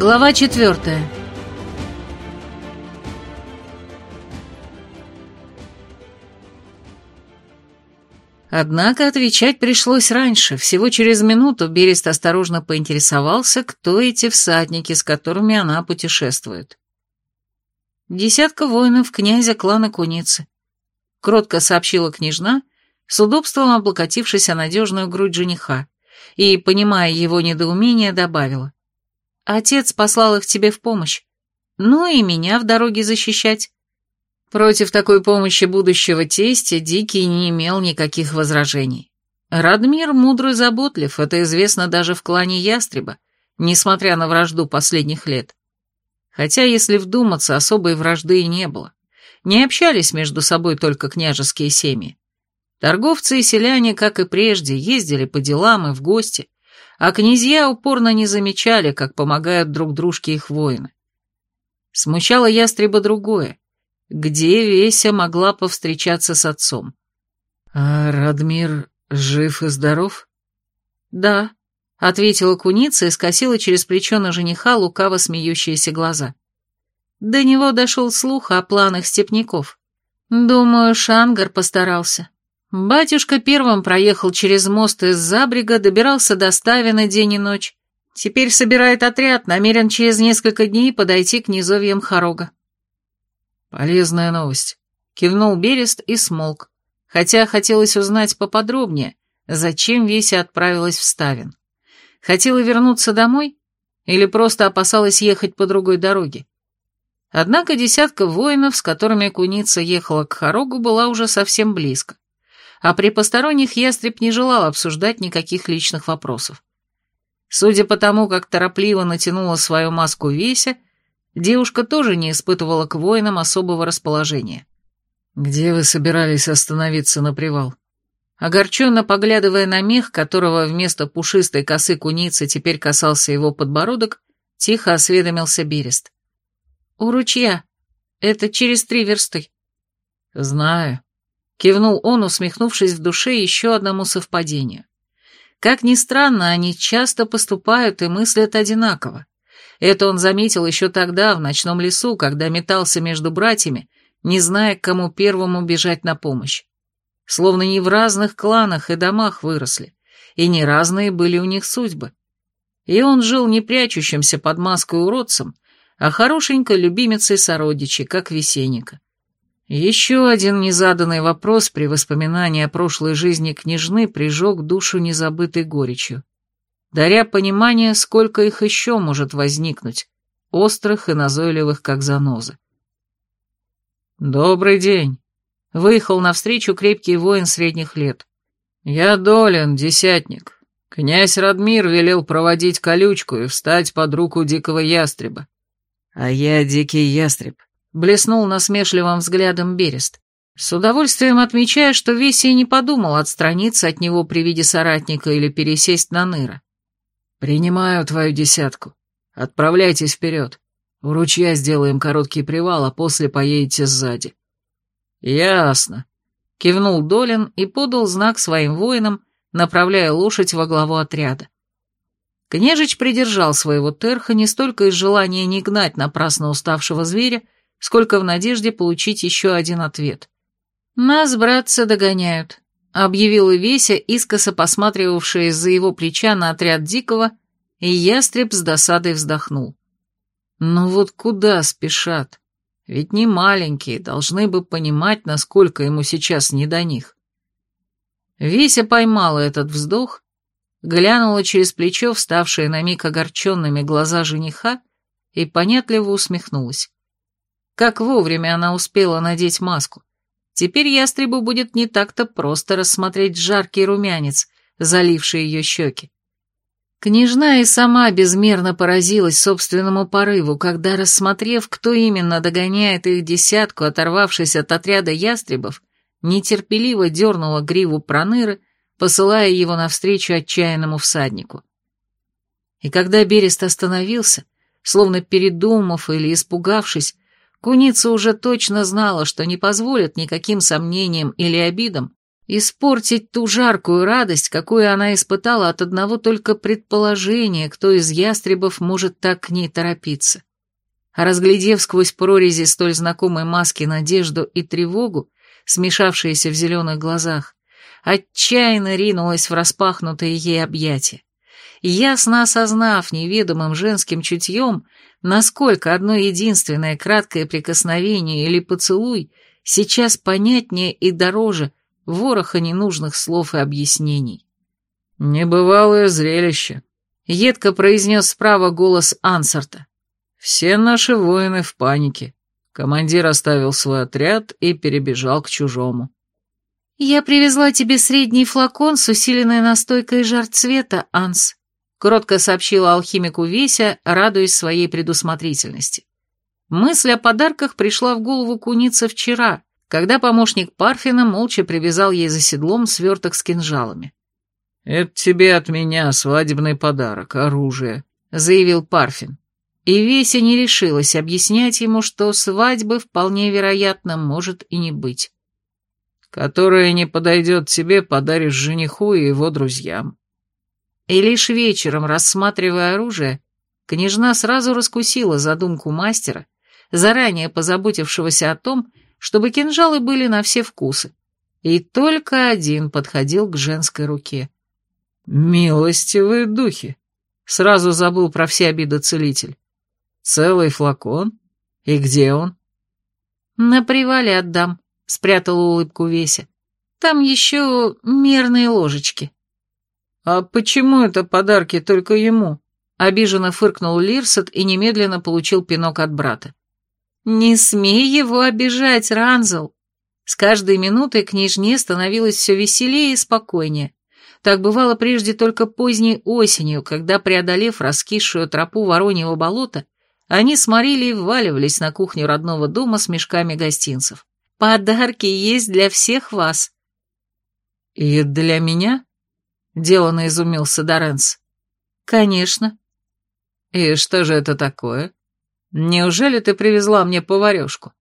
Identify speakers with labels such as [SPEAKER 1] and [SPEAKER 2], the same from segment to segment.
[SPEAKER 1] Глава четвертая. Однако отвечать пришлось раньше. Всего через минуту Берест осторожно поинтересовался, кто эти всадники, с которыми она путешествует. Десятка воинов князя клана Куницы. Кротко сообщила княжна, с удобством облокотившись о надежную грудь жениха, и, понимая его недоумение, добавила. «Отец послал их тебе в помощь. Ну и меня в дороге защищать». Против такой помощи будущего тестя Дикий не имел никаких возражений. Радмир мудрый заботлив, это известно даже в клане Ястреба, несмотря на вражду последних лет. Хотя, если вдуматься, особой вражды и не было. Не общались между собой только княжеские семьи. Торговцы и селяне, как и прежде, ездили по делам и в гости, а князья упорно не замечали, как помогают друг дружке их воины. Смущало ястреба другое где Веся могла повстречаться с отцом. «А Радмир жив и здоров?» «Да», — ответила куница и скосила через плечо на жениха лукаво смеющиеся глаза. До него дошел слух о планах степняков. Думаю, Шангар постарался. Батюшка первым проехал через мост из Забрига, добирался до Ставина день и ночь. Теперь собирает отряд, намерен через несколько дней подойти к низовьям Хорога.
[SPEAKER 2] «Полезная новость», — кивнул Берест и смолк, хотя хотелось узнать поподробнее, зачем Веся отправилась в Ставин. Хотела вернуться домой или просто опасалась ехать по другой дороге? Однако десятка воинов, с которыми куница ехала к Хорогу, была уже совсем близко. А при посторонних ястреб не желал обсуждать никаких личных вопросов. Судя по тому, как торопливо натянула свою маску Веся, Девушка тоже не испытывала к воинам особого расположения. «Где вы собирались остановиться на привал?» Огорченно поглядывая на мех, которого вместо пушистой косы куницы теперь касался его подбородок, тихо осведомился Берест. «У ручья. Это через три версты». «Знаю», — кивнул он, усмехнувшись в душе еще одному совпадению. Как ни странно, они часто поступают и мыслят одинаково. Это он заметил еще тогда, в ночном лесу, когда метался между братьями, не зная, к кому первому бежать на помощь. Словно не в разных кланах и домах выросли, и не разные были у них судьбы. И он жил не прячущимся под маской уродцем, а хорошенькой любимицей сородичей, как Весенника. Еще один незаданный вопрос при воспоминании о прошлой жизни княжны прижег душу незабытой горечью даря понимание, сколько их еще может возникнуть, острых и назойливых, как занозы. «Добрый день!» — выехал навстречу крепкий воин средних лет. «Я Долин, десятник. Князь Радмир велел проводить колючку и встать под руку дикого ястреба. А я дикий ястреб», — блеснул насмешливым взглядом Берест. С удовольствием отмечая, что Весий не подумал отстраниться от него при виде соратника или пересесть на ныра. «Принимаю твою десятку. Отправляйтесь вперед. У ручья сделаем короткий привал, а после поедете сзади». «Ясно», — кивнул Долин и подал знак своим воинам, направляя лошадь во главу отряда. Княжич придержал своего терха не столько из желания не гнать напрасно уставшего зверя, сколько в надежде получить еще один ответ. «Нас, братцы, догоняют объявила Веся, искоса посматривавшая из-за его плеча на отряд Дикого, и ястреб с досадой вздохнул. «Ну вот куда спешат? Ведь не маленькие, должны бы понимать, насколько ему сейчас не до них». Веся поймала этот вздох, глянула через плечо вставшие на миг огорченными глаза жениха и понятливо усмехнулась. Как вовремя она успела надеть маску. Теперь ястребу будет не так-то просто рассмотреть жаркий румянец, заливший ее щеки. Княжна и сама безмерно поразилась собственному порыву, когда, рассмотрев, кто именно догоняет их десятку, оторвавшись от отряда ястребов, нетерпеливо дернула гриву проныры, посылая его навстречу отчаянному всаднику. И когда Берест остановился, словно передумав или испугавшись, Куница уже точно знала, что не позволит никаким сомнениям или обидам
[SPEAKER 1] Испортить ту жаркую радость, какую она испытала от одного только предположения, кто из ястребов может так к ней торопиться. А разглядев сквозь прорези столь знакомой маски надежду и тревогу, смешавшиеся в зеленых глазах, отчаянно ринулась в распахнутые ей объятия. Ясно осознав неведомым женским чутьем, насколько одно единственное краткое прикосновение или поцелуй сейчас понятнее и дороже вороха ненужных слов и объяснений.
[SPEAKER 2] «Небывалое зрелище», — едко произнес справа голос Ансарта. «Все наши воины в панике. Командир оставил свой отряд и перебежал к чужому».
[SPEAKER 1] «Я привезла тебе средний флакон с усиленной настойкой жар цвета, Анс», — кротко сообщила алхимику Веся, радуясь своей предусмотрительности. Мысль о подарках пришла в голову куница вчера, когда помощник Парфина молча привязал ей за седлом сверток с кинжалами.
[SPEAKER 2] «Это тебе от меня свадебный подарок, оружие», —
[SPEAKER 1] заявил Парфин. И Веся не решилась объяснять ему, что свадьбы вполне вероятно может и не быть.
[SPEAKER 2] «Которая не подойдет тебе, подаришь жениху и его друзьям».
[SPEAKER 1] И лишь вечером, рассматривая оружие, княжна сразу раскусила задумку мастера, заранее позаботившегося о том, чтобы кинжалы были на все вкусы, и только один подходил к женской руке.
[SPEAKER 2] «Милостивые духи!» — сразу забыл про все обиды целитель. «Целый флакон? И где он?»
[SPEAKER 1] «На привале отдам», — спрятала улыбку Веся. «Там еще мерные ложечки».
[SPEAKER 2] «А почему это подарки только ему?»
[SPEAKER 1] — обиженно фыркнул Лирсет и немедленно получил пинок от брата. «Не смей его обижать, Ранзел!» С каждой минутой княжне становилось все веселее и спокойнее. Так бывало прежде только поздней осенью, когда, преодолев раскисшую тропу Вороньего болота, они с Марилией вваливались на кухню родного дома с мешками гостинцев. «Подарки есть для всех вас».
[SPEAKER 2] «И для меня?» — деланно изумился Доренс.
[SPEAKER 1] «Конечно».
[SPEAKER 2] «И что же это такое?» Неужели ты привезла мне поварешку?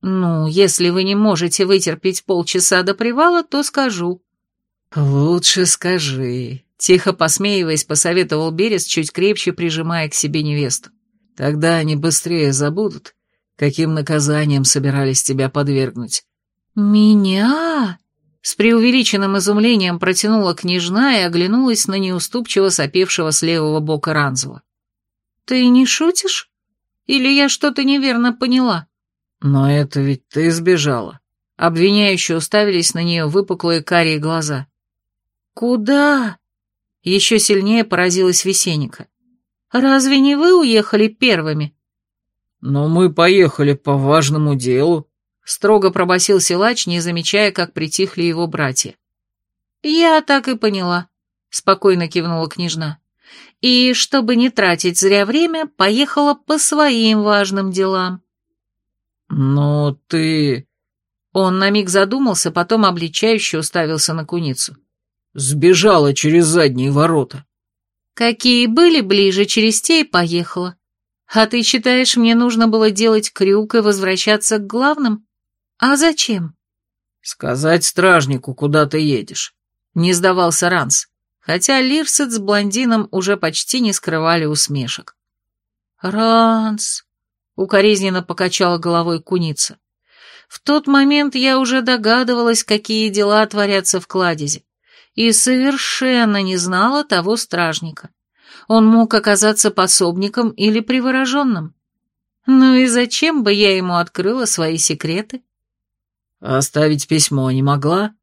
[SPEAKER 1] Ну, если вы не можете вытерпеть полчаса до привала, то скажу.
[SPEAKER 2] Лучше скажи, тихо посмеиваясь, посоветовал Берес, чуть крепче прижимая к себе невесту. Тогда они быстрее забудут, каким наказанием собирались тебя подвергнуть.
[SPEAKER 1] Меня? С преувеличенным изумлением протянула княжна и оглянулась на неуступчиво сопевшего с левого бока Ранзела. «Ты не шутишь?» Или я что-то неверно поняла?»
[SPEAKER 2] «Но это ведь ты сбежала».
[SPEAKER 1] Обвиняющие уставились на нее выпуклые карие глаза. «Куда?» Еще сильнее поразилась Весенника. «Разве не вы уехали первыми?»
[SPEAKER 2] «Но мы поехали по важному делу», —
[SPEAKER 1] строго пробасил силач, не замечая, как притихли его братья. «Я так и поняла», — спокойно кивнула княжна и, чтобы не тратить зря время, поехала по своим важным делам.
[SPEAKER 2] «Но ты...»
[SPEAKER 1] Он на миг задумался, потом обличающе уставился на куницу.
[SPEAKER 2] «Сбежала через задние ворота».
[SPEAKER 1] «Какие были ближе, через те и поехала. А ты считаешь, мне нужно было делать крюк и возвращаться к главным? А зачем?»
[SPEAKER 2] «Сказать стражнику, куда ты едешь», — не сдавался Ранс хотя Лирсет с блондином уже почти не скрывали усмешек.
[SPEAKER 1] «Ранс!» — укоризненно покачала головой куница. «В тот момент я уже догадывалась, какие дела творятся в кладезе, и совершенно не знала того стражника. Он мог оказаться пособником или привороженным. Ну и зачем бы я ему открыла свои секреты?»
[SPEAKER 2] «Оставить письмо не могла?»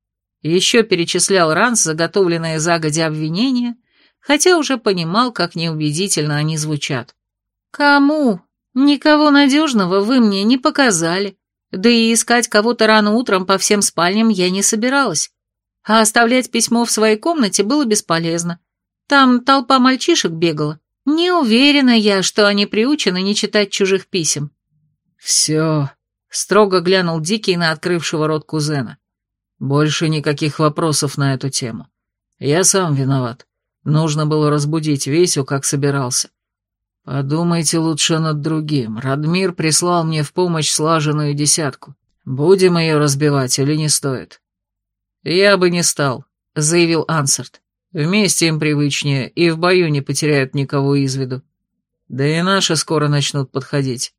[SPEAKER 2] Еще перечислял Ранс заготовленные загодя обвинения, хотя уже понимал, как неубедительно они звучат. «Кому? Никого надежного вы мне не показали. Да и искать кого-то рано утром по всем спальням я не собиралась. А оставлять письмо в своей комнате было бесполезно. Там толпа мальчишек бегала. Не уверена я, что они приучены не читать чужих писем». «Все», — строго глянул Дикий на открывшего рот кузена. Больше никаких вопросов на эту тему. Я сам виноват. Нужно было разбудить Весю, как собирался. Подумайте лучше над другим. Радмир прислал мне в помощь слаженную десятку. Будем ее разбивать или не стоит? «Я бы не стал», — заявил Ансарт. «Вместе им привычнее, и в бою не потеряют никого из виду. Да и наши скоро начнут подходить».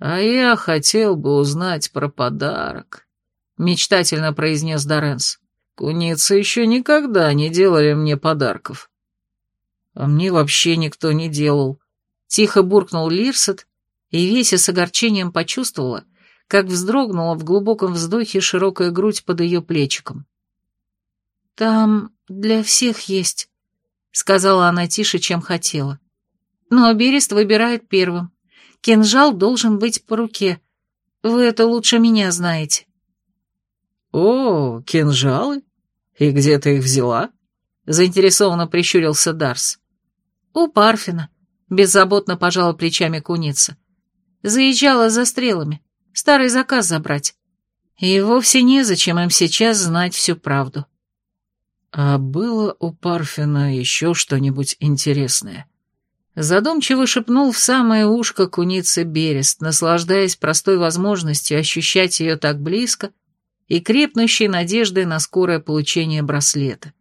[SPEAKER 2] «А я хотел бы узнать про подарок», — мечтательно произнес Доренс. «Куницы еще никогда не делали мне подарков». «А мне вообще никто не делал», — тихо буркнул Лирсет, и Веся с огорчением почувствовала, как вздрогнула в глубоком вздохе широкая грудь под ее плечиком. «Там для всех есть», — сказала она тише, чем хотела. «Но Берест выбирает первым. Кинжал должен быть по руке. Вы это лучше меня знаете». «О, кинжалы? И где ты их взяла?» — заинтересованно прищурился Дарс.
[SPEAKER 1] «У Парфина», — беззаботно пожала плечами куница. «Заезжала за стрелами старый заказ забрать. И вовсе незачем им сейчас знать всю правду.
[SPEAKER 2] А было у Парфина еще что-нибудь интересное?
[SPEAKER 1] Задумчиво шепнул в самое ушко куницы Берест, наслаждаясь простой возможностью ощущать ее так близко и крепнущей надеждой на скорое получение браслета.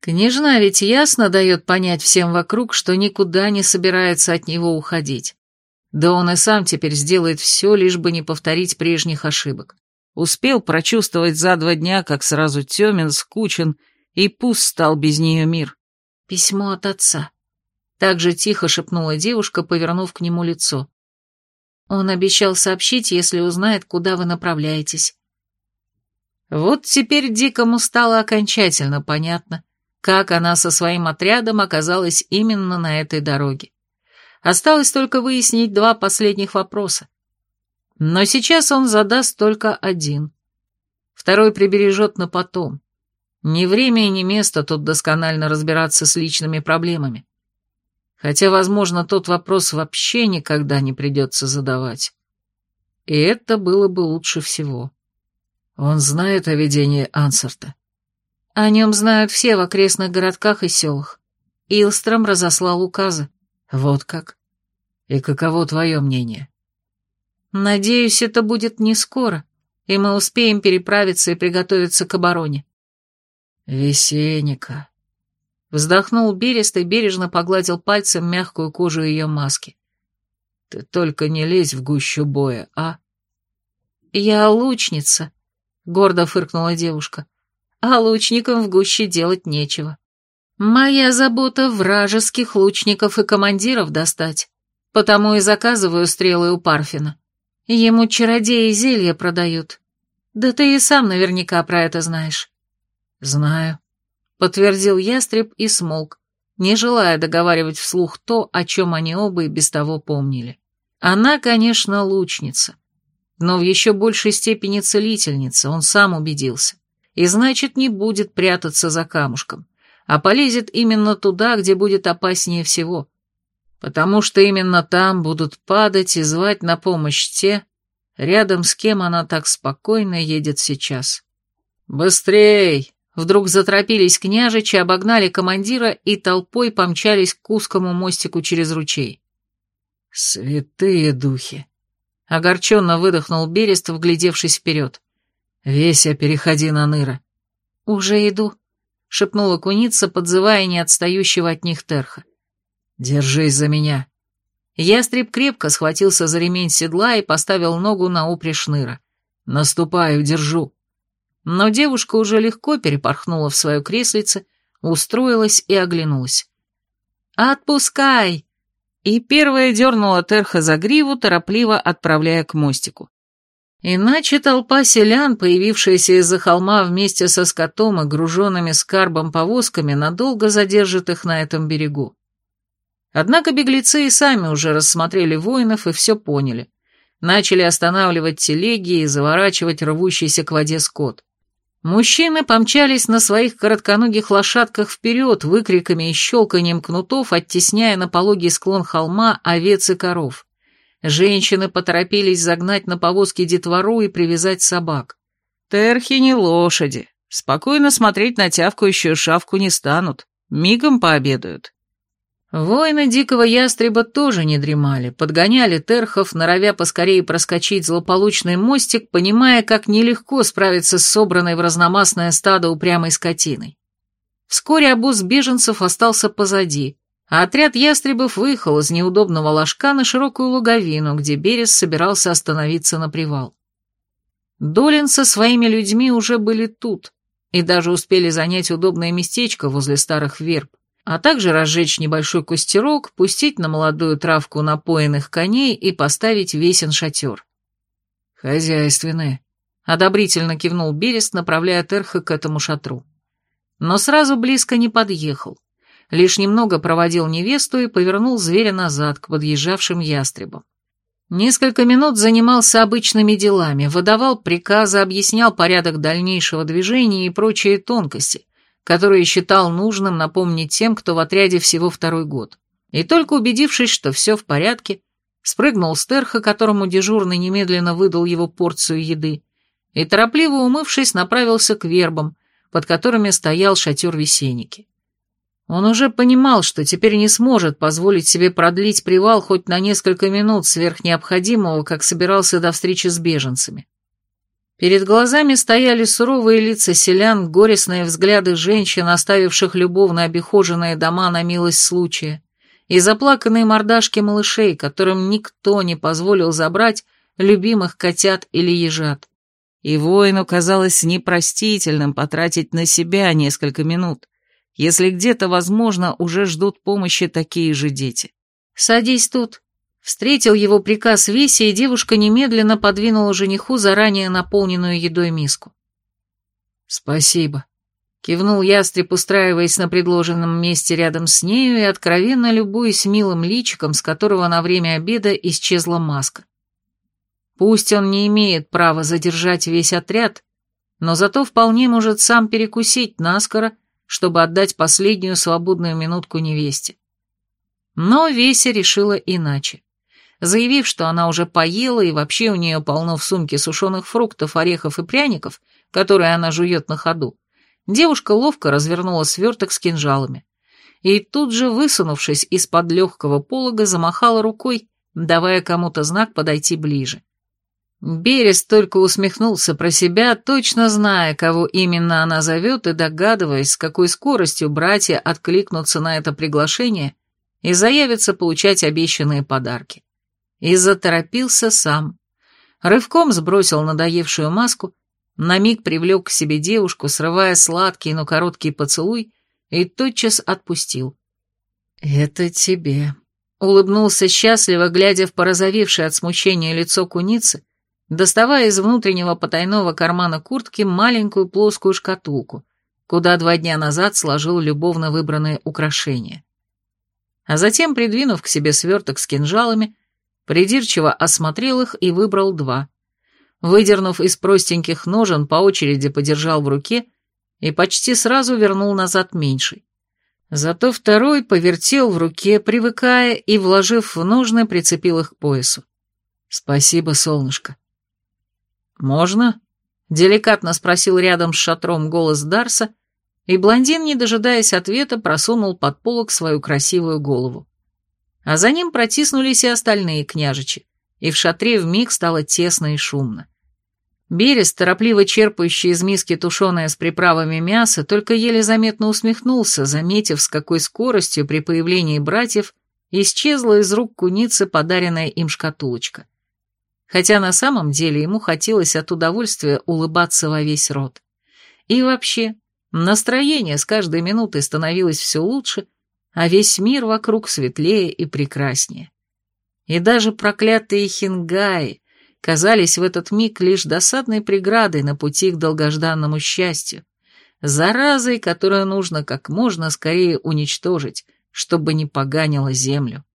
[SPEAKER 1] Княжна ведь ясно дает понять всем вокруг, что никуда не собирается от него уходить. Да он и сам теперь сделает все, лишь бы не повторить прежних ошибок. Успел прочувствовать за два дня, как сразу темен, скучен, и пуст стал без нее мир. Письмо от отца. Так же тихо шепнула девушка, повернув к нему лицо. Он обещал сообщить, если узнает, куда вы направляетесь. Вот теперь Дикому стало окончательно понятно, как она со своим отрядом оказалась именно на этой дороге. Осталось только выяснить два последних вопроса. Но сейчас он задаст только один. Второй прибережет на потом. Ни время и ни место тут досконально разбираться с личными проблемами. Хотя, возможно, тот вопрос вообще никогда не придется задавать. И это было бы лучше всего. Он знает о ведении Ансарта. О нем знают все в окрестных городках и селах. Илстром разослал указы. Вот как. И каково твое мнение? Надеюсь, это будет не скоро, и мы успеем переправиться и приготовиться к обороне. Весенника. Вздохнул Берест и бережно погладил пальцем мягкую кожу ее маски. Ты только не лезь в гущу боя, а? Я лучница, гордо фыркнула девушка. А лучникам в гуще делать нечего. Моя забота вражеских лучников и командиров достать, потому и заказываю стрелы у Парфина. Ему чародеи зелья продают. Да ты и сам наверняка про это знаешь. Знаю, подтвердил ястреб и смолк, не желая договаривать вслух то, о чем они оба и без того помнили. Она, конечно, лучница, но в еще большей степени целительница, он сам убедился, и значит, не будет прятаться за камушком а полезет именно туда, где будет опаснее всего. Потому что именно там будут падать и звать на помощь те, рядом с кем она так спокойно едет сейчас. «Быстрей!» Вдруг заторопились княжичи, обогнали командира и толпой помчались к узкому мостику через ручей. «Святые духи!» — огорченно выдохнул Берест, вглядевшись вперед. «Веся, переходи на Ныра». «Уже иду», — шепнула куница, подзывая неотстающего от них терха. «Держись за меня». Ястреб крепко схватился за ремень седла и поставил ногу на упряжь шныра. «Наступаю, держу». Но девушка уже легко перепорхнула в свое креслице, устроилась и оглянулась. «Отпускай!» И первая дернула Терха за гриву, торопливо отправляя к мостику. Иначе толпа селян, появившаяся из-за холма вместе со скотом и груженными скарбом повозками, надолго задержит их на этом берегу. Однако беглецы и сами уже рассмотрели воинов и все поняли. Начали останавливать телеги и заворачивать рвущийся к воде скот. Мужчины помчались на своих коротконогих лошадках вперед, выкриками и щелканием кнутов, оттесняя на пологий склон холма овец и коров. Женщины поторопились загнать на повозки детвору и привязать собак. Терхи не лошади. Спокойно смотреть на тявкающую шавку не станут. Мигом пообедают. Воины дикого ястреба тоже не дремали, подгоняли терхов, норовя поскорее проскочить злополучный мостик, понимая, как нелегко справиться с собранной в разномастное стадо упрямой скотиной. Вскоре обоз беженцев остался позади, а отряд ястребов выехал из неудобного ложка на широкую луговину, где Берес собирался остановиться на привал. Долин со своими людьми уже были тут и даже успели занять удобное местечко возле старых верб, а также разжечь небольшой костерок, пустить на молодую травку напоенных коней и поставить весен шатер.
[SPEAKER 2] «Хозяйственные», —
[SPEAKER 1] одобрительно кивнул Берест, направляя Терха к этому шатру. Но сразу близко не подъехал лишь немного проводил невесту и повернул зверя назад к подъезжавшим ястребам. Несколько минут занимался обычными делами, выдавал приказы, объяснял порядок дальнейшего движения и прочие тонкости, которые считал нужным напомнить тем, кто в отряде всего второй год. И только убедившись, что все в порядке, спрыгнул с терха, которому дежурный немедленно выдал его порцию еды, и, торопливо умывшись, направился к вербам, под которыми стоял шатер весенники. Он уже понимал, что теперь не сможет позволить себе продлить привал хоть на несколько минут сверх необходимого, как собирался до встречи с беженцами. Перед глазами стояли суровые лица селян, горестные взгляды женщин, оставивших любовно обихоженные дома на милость случая, и заплаканные мордашки малышей, которым никто не позволил забрать любимых котят или ежат. И воину казалось непростительным потратить на себя несколько минут, если где-то, возможно, уже ждут помощи такие же дети. «Садись тут». Встретил его приказ Веси, и девушка немедленно подвинула жениху заранее наполненную едой миску.
[SPEAKER 2] «Спасибо», —
[SPEAKER 1] кивнул ястреб, устраиваясь на предложенном месте рядом с нею и откровенно любуясь милым личиком, с которого на время обеда исчезла маска. Пусть он не имеет права задержать весь отряд, но зато вполне может сам перекусить наскоро чтобы отдать последнюю свободную минутку невесте. Но Веся решила иначе. Заявив, что она уже поела и вообще у нее полно в сумке сушеных фруктов, орехов и пряников, которые она жует на ходу, девушка ловко развернула сверток с кинжалами. И тут же, высунувшись из-под легкого полога, замахала рукой, давая кому-то знак подойти ближе. Берес только усмехнулся про себя, точно зная, кого именно она зовет, и догадываясь, с какой скоростью братья откликнутся на это приглашение и заявятся получать обещанные подарки. И заторопился сам. Рывком сбросил надоевшую маску, на миг привлек к себе девушку, срывая сладкий, но короткий поцелуй, и тотчас отпустил. «Это тебе», — улыбнулся счастливо, глядя в порозовевшее от смущения лицо куницы, доставая из внутреннего потайного кармана куртки маленькую плоскую шкатулку, куда два дня назад сложил любовно выбранные украшения. А затем, придвинув к себе сверток с кинжалами, придирчиво осмотрел их и выбрал два. Выдернув из простеньких ножен, по очереди подержал в руке и почти сразу вернул назад меньший. Зато второй повертел в руке, привыкая, и, вложив в ножны, прицепил их к поясу. «Спасибо, солнышко»,
[SPEAKER 2] «Можно?» — деликатно спросил рядом с шатром голос Дарса, и блондин, не дожидаясь ответа, просунул под полок свою красивую голову. А за ним протиснулись и остальные княжичи, и в шатре вмиг стало тесно и шумно. Берес, торопливо черпающий из миски тушеное с приправами мясо, только еле заметно усмехнулся, заметив, с какой скоростью при появлении братьев исчезла из рук куницы подаренная им шкатулочка хотя на самом деле ему хотелось от удовольствия улыбаться во весь рот. И вообще, настроение с каждой минутой становилось все лучше, а весь мир вокруг светлее и прекраснее. И даже проклятые хингаи казались в этот миг лишь досадной преградой на пути к долгожданному счастью, заразой, которую нужно как можно скорее уничтожить, чтобы не поганило землю.